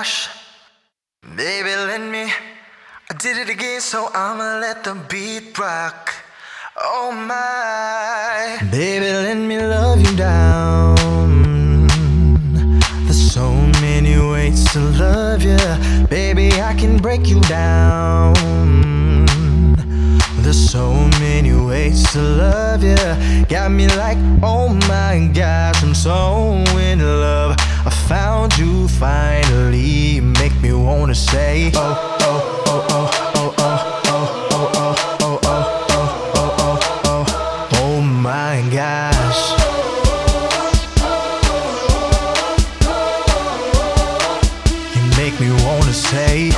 Baby, let me. I did it again, so I'ma let the beat rock. Oh my. Baby, let me love you down. There's so many ways to love you. Baby, I can break you down. There's so many ways to love you. Got me like, oh my gosh, I'm so in love. Found you finally. Make me wanna say, oh, oh, oh, oh, oh, oh, oh, oh, oh, oh, oh, oh, oh, oh, oh, oh my gosh. You make me wanna say,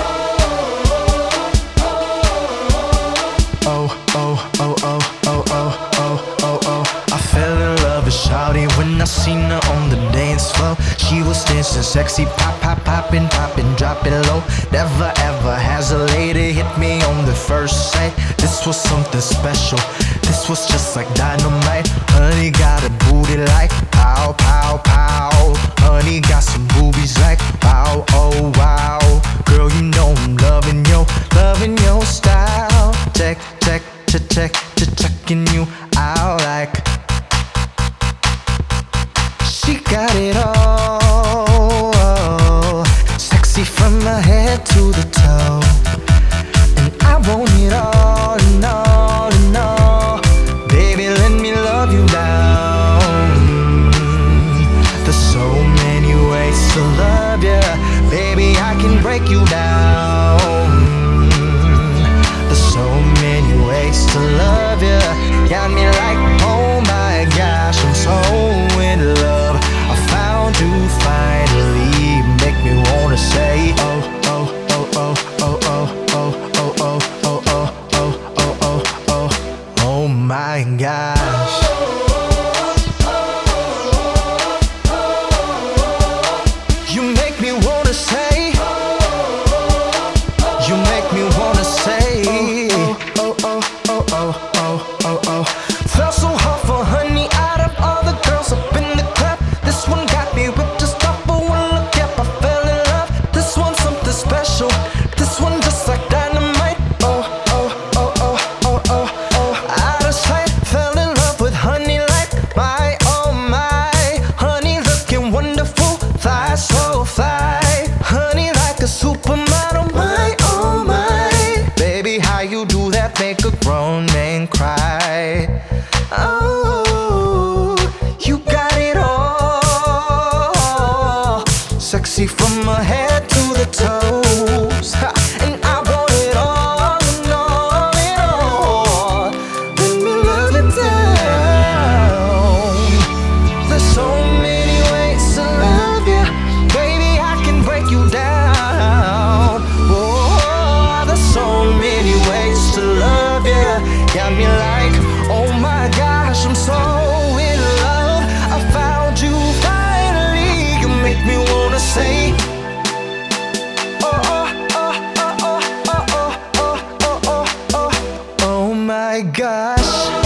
her on the dance floor. She was dancing sexy, pop, pop, popping, popping, drop it low. Never ever has a lady hit me on the first sight. This was something special. This was just like dynamite. Honey got a booty like pow, pow, pow. Honey got some boobies like wow, oh wow. Girl, you know I'm loving yo, loving your style. Check, check, check, check, check, checking you out like. Got it all, sexy from her head to the toe, and I want it all and all and all. Baby, let me love you down. There's so many ways to love you, baby. I can break you down. see from my head my gosh.